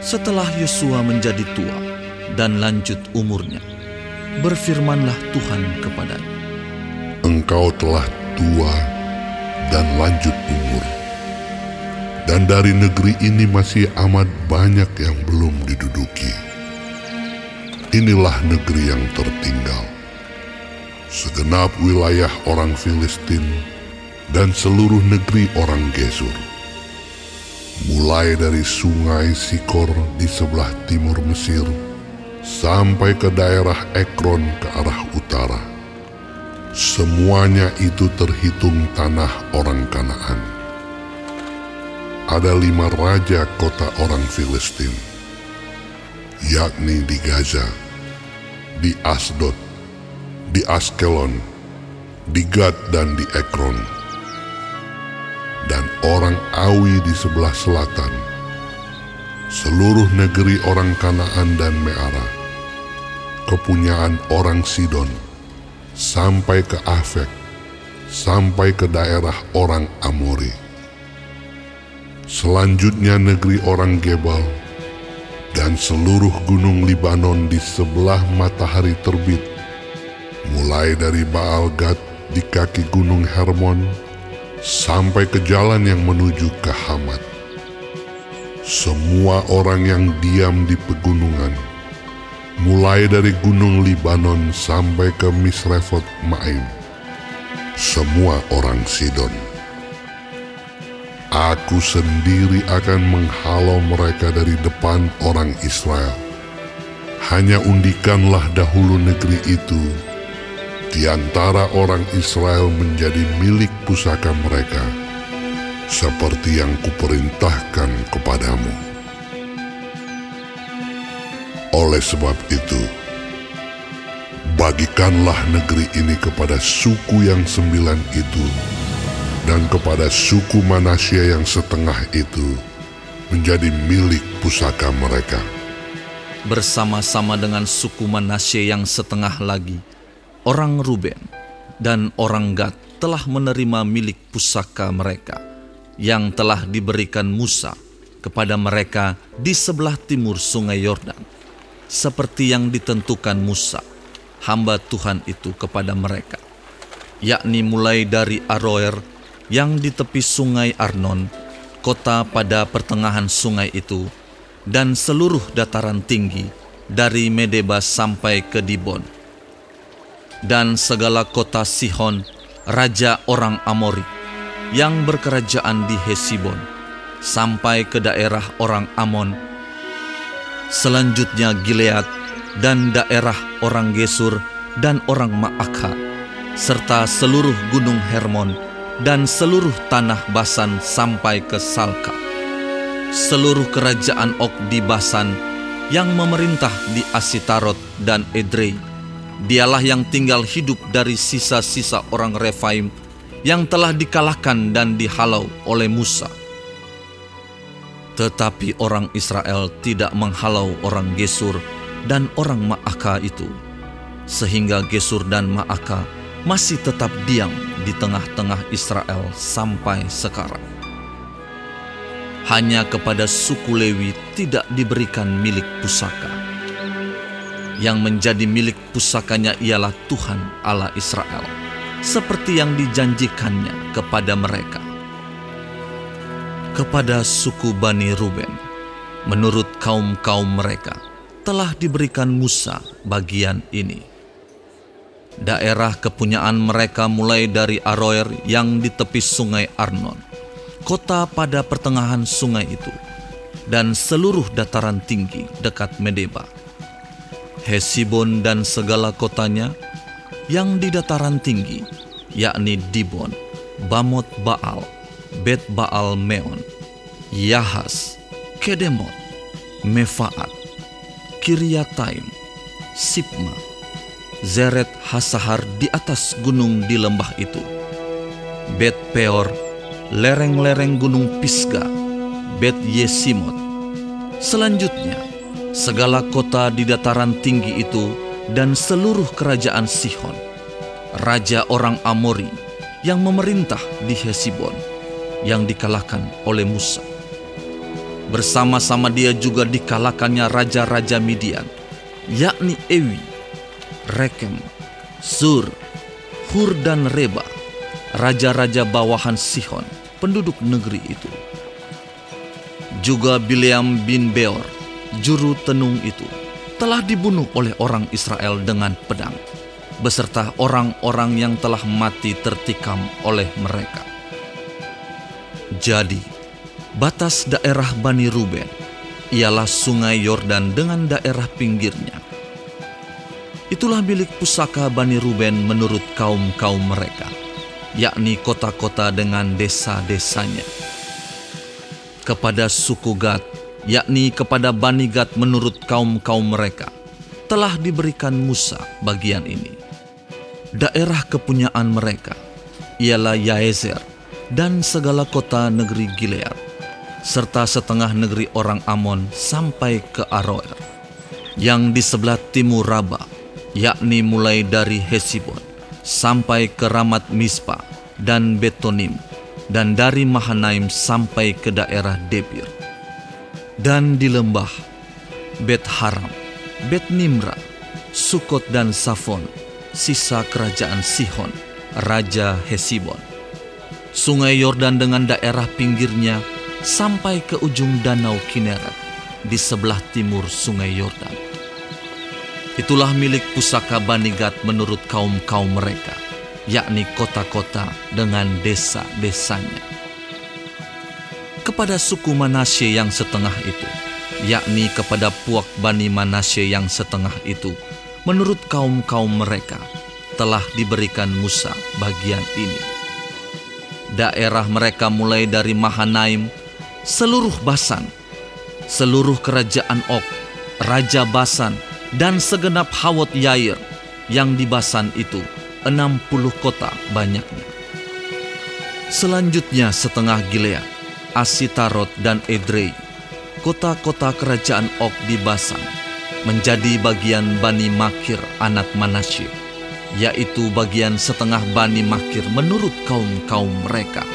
Setelah Yosua menjadi tua dan lanjut umurnya, berfirmanlah Tuhan kepadanya. Engkau telah tua dan lanjut umur. Dan dari negeri ini masih amat banyak yang belum diduduki. Inilah negeri yang tertinggal. Segenap wilayah orang Filistin dan seluruh negeri orang Gesur. Mulai dari sungai Sikor di sebelah timur Mesir sampai ke daerah Ekron ke arah utara. Semuanya itu terhitung tanah orang Kanaan. Ada lima raja kota orang Filistin, yakni di Gaza, di Asdod, di Askelon, di Gad dan di Ekron, dan orang Awi di sebelah selatan, seluruh negeri orang Kanaan dan Meara, kepunyaan orang Sidon, sampai ke Afek, sampai ke daerah orang Amori. Selanjutnya negeri orang Gebal, dan seluruh gunung Libanon di sebelah matahari terbit, mulai dari Baal Gad di kaki gunung Hermon, sampai ke jalan yang menuju ke Hamat. Semua orang yang diam di pegunungan, mulai dari gunung Libanon sampai ke Misrefot Maim, semua orang Sidon. Aku sendiri akan menghalau mereka dari depan orang Israel. Hanya undikanlah dahulu negeri itu di antara orang Israel menjadi milik pusaka mereka, seperti yang kuperintahkan kepadamu. Oleh sebab itu, bagikanlah negeri ini kepada suku yang sembilan itu, dan kepada suku Manasya yang setengah itu menjadi milik pusaka mereka. Bersama-sama dengan suku Manasye yang setengah lagi, orang Ruben dan orang Gad telah menerima milik pusaka mereka yang telah diberikan Musa kepada mereka di sebelah timur sungai Yordan, seperti yang ditentukan Musa, hamba Tuhan itu kepada mereka, yakni mulai dari Aroer yang di tepi sungai Arnon, kota pada pertengahan sungai itu, dan seluruh dataran tinggi dari Medeba sampai ke Dibon, dan segala kota Sihon, raja orang Amori, yang berkerajaan di Hesibon, sampai ke daerah orang Amon. Selanjutnya Gilead dan daerah orang Gesur dan orang Maakha, serta seluruh gunung Hermon dan seluruh tanah Basan sampai ke Salka. Seluruh kerajaan Ok di Basan yang memerintah di Asitarot dan Edrei. Dialah yang tinggal hidup dari sisa-sisa orang Refaim yang telah dikalahkan dan dihalau oleh Musa. Tetapi orang Israel tidak menghalau orang Gesur dan orang Maaka itu, sehingga Gesur dan Maaka masih tetap diam di tengah-tengah Israel sampai sekarang. Hanya kepada suku Lewi tidak diberikan milik pusaka. Yang menjadi milik pusakanya ialah Tuhan Allah Israel, seperti yang dijanjikannya kepada mereka. Kepada suku Bani Ruben, menurut kaum-kaum mereka, telah diberikan Musa bagian ini daerah kepunyaan mereka mulai dari Aroer yang di tepi sungai Arnon, kota pada pertengahan sungai itu, dan seluruh dataran tinggi dekat Medeba, Hesibon dan segala kotanya yang di dataran tinggi, yakni Dibon, Bamot Baal, Bet Baal Meon, Yahas, Kedemot, Mefaat, Kiryataim, Sipma, Zeret Hasahar di atas gunung di lembah itu. Bet Peor, lereng-lereng gunung Pisga, Bet Yesimot. Selanjutnya, segala kota di dataran tinggi itu dan seluruh kerajaan Sihon, raja orang Amori yang memerintah di Hesibon, yang dikalahkan oleh Musa. Bersama-sama dia juga dikalahkannya raja-raja Midian, yakni Ewi, Rekem, Sur, Hur dan Reba, raja-raja bawahan Sihon, penduduk negeri itu. Juga Bileam bin Beor, juru tenung itu, telah dibunuh oleh orang Israel dengan pedang, beserta orang-orang yang telah mati tertikam oleh mereka. Jadi, batas daerah Bani Ruben ialah sungai Yordan dengan daerah pinggirnya. Itulah milik pusaka Bani Ruben menurut kaum-kaum mereka, yakni kota-kota dengan desa-desanya. Kepada suku Gad, yakni kepada Bani Gad menurut kaum-kaum mereka, telah diberikan Musa bagian ini. Daerah kepunyaan mereka ialah Yaezer dan segala kota negeri Gilead, serta setengah negeri orang Amon sampai ke Aroer, yang di sebelah timur Raba, yakni mulai dari Hesibon sampai ke Ramat Mispa dan Betonim, dan dari Mahanaim sampai ke daerah Debir. Dan di lembah Bet Haram, Bet Nimra, Sukot dan Safon, sisa kerajaan Sihon, Raja Hesibon. Sungai Yordan dengan daerah pinggirnya sampai ke ujung danau Kineret di sebelah timur sungai Yordan. Itulah milik pusaka Bani Gad menurut kaum-kaum mereka, yakni kota-kota dengan desa-desanya. Kepada suku Manasye yang setengah itu, yakni kepada puak Bani Manasye yang setengah itu, menurut kaum-kaum mereka, telah diberikan Musa bagian ini. Daerah mereka mulai dari Mahanaim, seluruh Basan, seluruh kerajaan Ok, Raja Basan, dan segenap Hawat Yair yang di Basan itu, enam puluh kota banyaknya. Selanjutnya setengah Gilead, Asitarot dan Edrei, kota-kota kerajaan Ok di Basan, menjadi bagian Bani Makir anak Manasye, yaitu bagian setengah Bani Makir menurut kaum-kaum mereka.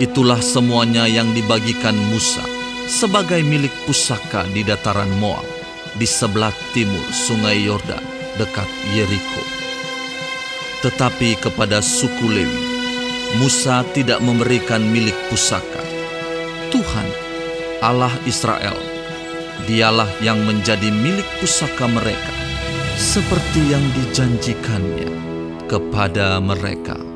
Itulah semuanya yang dibagikan Musa sebagai milik pusaka di dataran Moab, di sebelah timur sungai Yordan dekat Yeriko. Tetapi kepada suku Lewi, Musa tidak memberikan milik pusaka. Tuhan, Allah Israel, dialah yang menjadi milik pusaka mereka, seperti yang dijanjikannya kepada mereka.